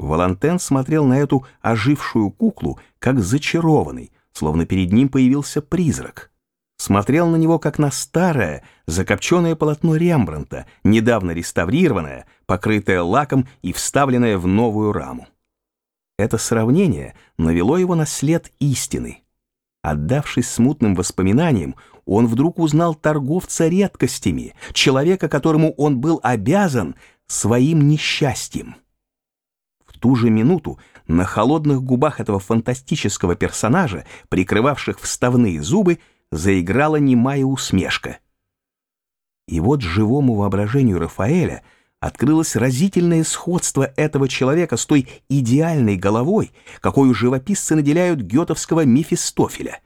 Валантен смотрел на эту ожившую куклу, как зачарованный, словно перед ним появился призрак. Смотрел на него, как на старое, закопченное полотно Рембрандта, недавно реставрированное, покрытое лаком и вставленное в новую раму. Это сравнение навело его на след истины. Отдавшись смутным воспоминаниям, он вдруг узнал торговца редкостями, человека, которому он был обязан своим несчастьем ту же минуту на холодных губах этого фантастического персонажа, прикрывавших вставные зубы, заиграла немая усмешка. И вот живому воображению Рафаэля открылось разительное сходство этого человека с той идеальной головой, какой живописцы наделяют гетовского Мефистофеля.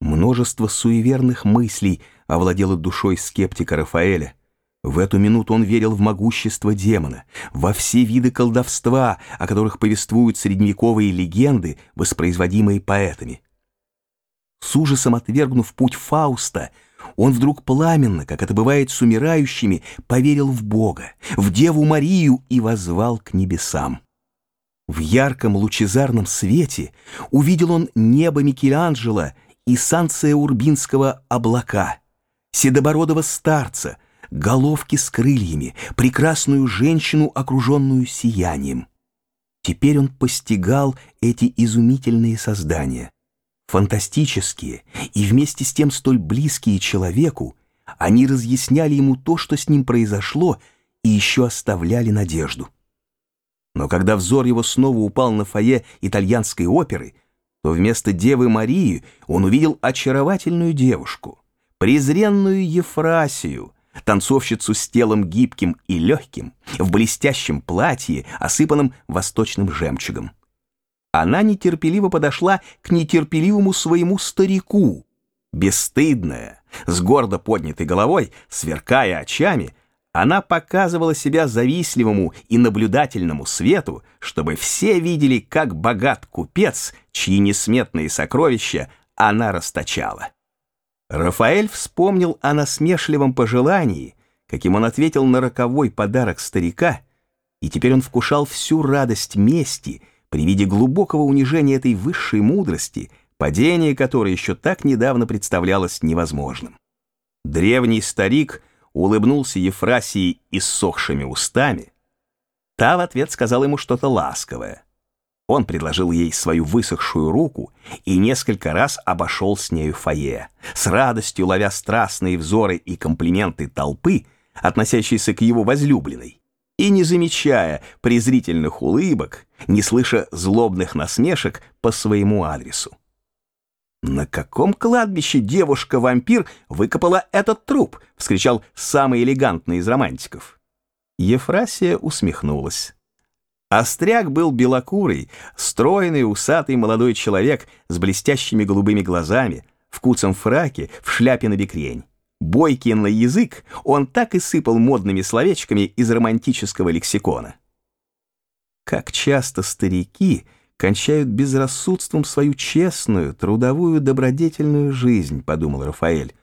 Множество суеверных мыслей овладело душой скептика Рафаэля. В эту минуту он верил в могущество демона, во все виды колдовства, о которых повествуют средневековые легенды, воспроизводимые поэтами. С ужасом отвергнув путь Фауста, он вдруг пламенно, как это бывает с умирающими, поверил в Бога, в Деву Марию и возвал к небесам. В ярком лучезарном свете увидел он небо Микеланджело и Санция Урбинского облака, седобородого старца — головки с крыльями, прекрасную женщину, окруженную сиянием. Теперь он постигал эти изумительные создания. Фантастические и вместе с тем столь близкие человеку, они разъясняли ему то, что с ним произошло, и еще оставляли надежду. Но когда взор его снова упал на фойе итальянской оперы, то вместо Девы Марии он увидел очаровательную девушку, презренную Ефрасию, танцовщицу с телом гибким и легким, в блестящем платье, осыпанном восточным жемчугом. Она нетерпеливо подошла к нетерпеливому своему старику. Бесстыдная, с гордо поднятой головой, сверкая очами, она показывала себя завистливому и наблюдательному свету, чтобы все видели, как богат купец, чьи несметные сокровища она расточала. Рафаэль вспомнил о насмешливом пожелании, каким он ответил на роковой подарок старика, и теперь он вкушал всю радость мести при виде глубокого унижения этой высшей мудрости, падение которой еще так недавно представлялось невозможным. Древний старик улыбнулся Ефрасии иссохшими устами. Та в ответ сказала ему что-то ласковое — он предложил ей свою высохшую руку и несколько раз обошел с нею фойе, с радостью ловя страстные взоры и комплименты толпы, относящиеся к его возлюбленной, и не замечая презрительных улыбок, не слыша злобных насмешек по своему адресу. «На каком кладбище девушка-вампир выкопала этот труп?» — вскричал самый элегантный из романтиков. Ефрасия усмехнулась. Остряк был белокурый, стройный, усатый молодой человек с блестящими голубыми глазами, в куцом фраке, в шляпе на бекрень. Бойкий на язык, он так и сыпал модными словечками из романтического лексикона. Как часто старики кончают безрассудством свою честную, трудовую, добродетельную жизнь, подумал Рафаэль.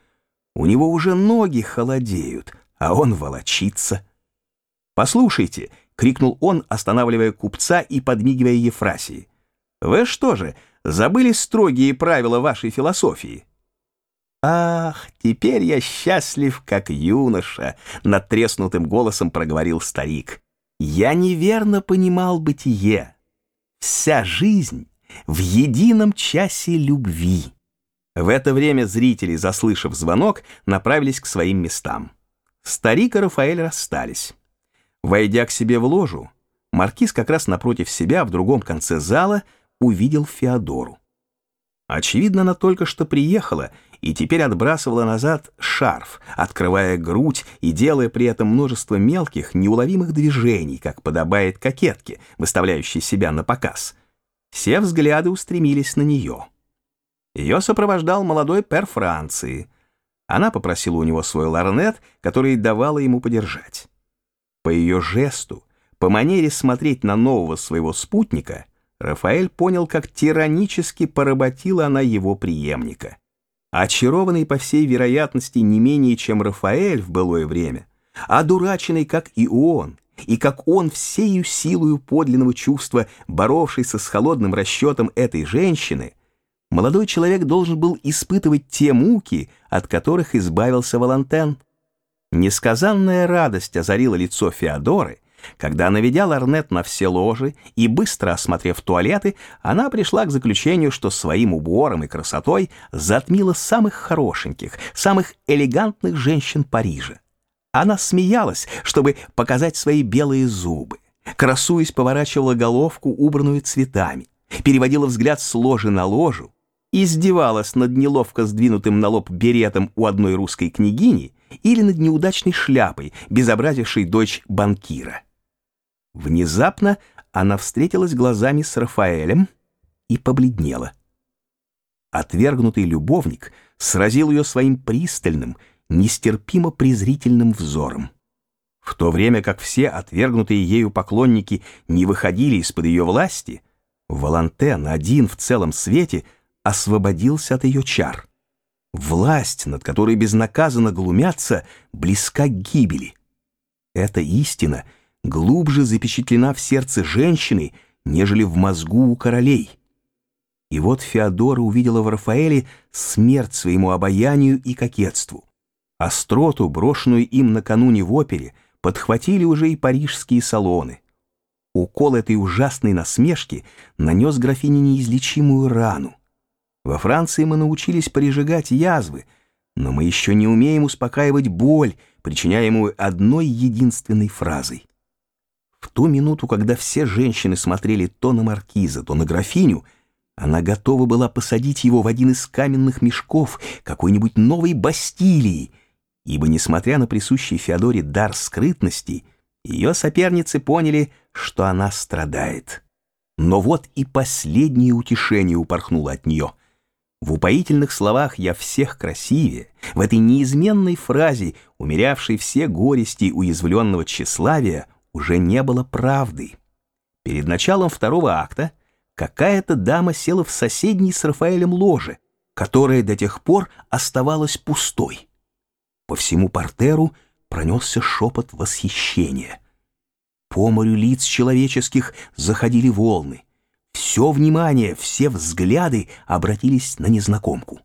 У него уже ноги холодеют, а он волочится. Послушайте, — крикнул он, останавливая купца и подмигивая Ефрасии. «Вы что же, забыли строгие правила вашей философии?» «Ах, теперь я счастлив, как юноша», — надтреснутым голосом проговорил старик. «Я неверно понимал бытие. Вся жизнь в едином часе любви». В это время зрители, заслышав звонок, направились к своим местам. Старик и Рафаэль расстались. Войдя к себе в ложу, маркиз как раз напротив себя, в другом конце зала, увидел Феодору. Очевидно, она только что приехала и теперь отбрасывала назад шарф, открывая грудь и делая при этом множество мелких, неуловимых движений, как подобает кокетке, выставляющей себя на показ. Все взгляды устремились на нее. Ее сопровождал молодой пер Франции. Она попросила у него свой ларнет, который давала ему подержать. По ее жесту, по манере смотреть на нового своего спутника, Рафаэль понял, как тиранически поработила она его преемника. Очарованный, по всей вероятности, не менее, чем Рафаэль в былое время, одураченный, как и он, и как он всею силою подлинного чувства, боровшийся с холодным расчетом этой женщины, молодой человек должен был испытывать те муки, от которых избавился Валантен. Несказанная радость озарила лицо Феодоры, когда, наведя ларнет на все ложи и быстро осмотрев туалеты, она пришла к заключению, что своим убором и красотой затмила самых хорошеньких, самых элегантных женщин Парижа. Она смеялась, чтобы показать свои белые зубы. Красуясь, поворачивала головку, убранную цветами, переводила взгляд с ложи на ложу, издевалась над неловко сдвинутым на лоб беретом у одной русской княгини или над неудачной шляпой, безобразившей дочь банкира. Внезапно она встретилась глазами с Рафаэлем и побледнела. Отвергнутый любовник сразил ее своим пристальным, нестерпимо презрительным взором. В то время как все отвергнутые ею поклонники не выходили из-под ее власти, Валантен один в целом свете освободился от ее чар. Власть, над которой безнаказанно глумятся, близка к гибели. Эта истина глубже запечатлена в сердце женщины, нежели в мозгу у королей. И вот Феодора увидела в Рафаэле смерть своему обаянию и кокетству. Остроту, брошенную им накануне в опере, подхватили уже и парижские салоны. Укол этой ужасной насмешки нанес графине неизлечимую рану. Во Франции мы научились прижигать язвы, но мы еще не умеем успокаивать боль, причиняемую одной единственной фразой. В ту минуту, когда все женщины смотрели то на маркиза, то на графиню, она готова была посадить его в один из каменных мешков какой-нибудь новой Бастилии — ибо, несмотря на присущий Феодоре дар скрытности, ее соперницы поняли, что она страдает. Но вот и последнее утешение упорхнуло от нее. В упоительных словах «я всех красивее», в этой неизменной фразе, умерявшей все горести уязвленного тщеславия, уже не было правды. Перед началом второго акта какая-то дама села в соседней с Рафаэлем ложе, которая до тех пор оставалась пустой. По всему портеру пронесся шепот восхищения. По морю лиц человеческих заходили волны. Все внимание, все взгляды обратились на незнакомку.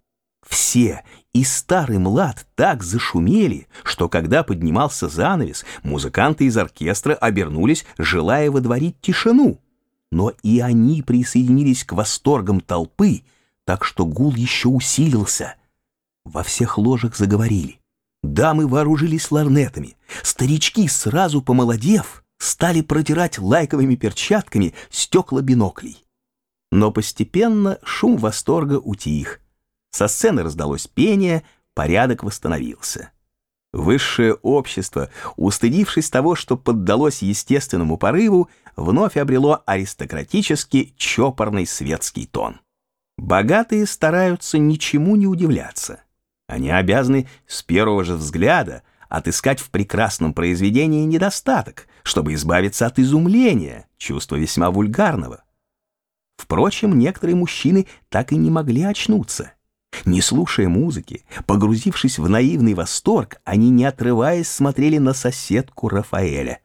Все, и старый млад, так зашумели, что когда поднимался занавес, музыканты из оркестра обернулись, желая водворить тишину. Но и они присоединились к восторгам толпы, так что гул еще усилился. Во всех ложах заговорили. Дамы вооружились ларнетами. Старички, сразу помолодев, стали протирать лайковыми перчатками стекла биноклей. Но постепенно шум восторга утих. Со сцены раздалось пение, порядок восстановился. Высшее общество, устыдившись того, что поддалось естественному порыву, вновь обрело аристократический чопорный светский тон. Богатые стараются ничему не удивляться. Они обязаны с первого же взгляда отыскать в прекрасном произведении недостаток, чтобы избавиться от изумления, чувства весьма вульгарного. Впрочем, некоторые мужчины так и не могли очнуться. Не слушая музыки, погрузившись в наивный восторг, они, не отрываясь, смотрели на соседку Рафаэля.